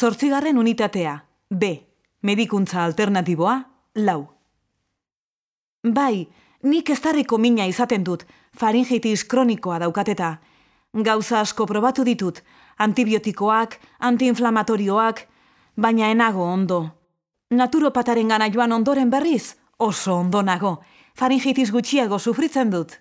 Zortzigarren unitatea, B. Medikuntza alternatiboa, lau. Bai, nik eztarriko mina izaten dut, faringitis kronikoa daukateta. Gauza asko probatu ditut, antibiotikoak, antiinflamatorioak, baina enago ondo. Naturopataren gana joan ondoren berriz, oso ondo nago. Faringitis gutxiago sufritzen dut.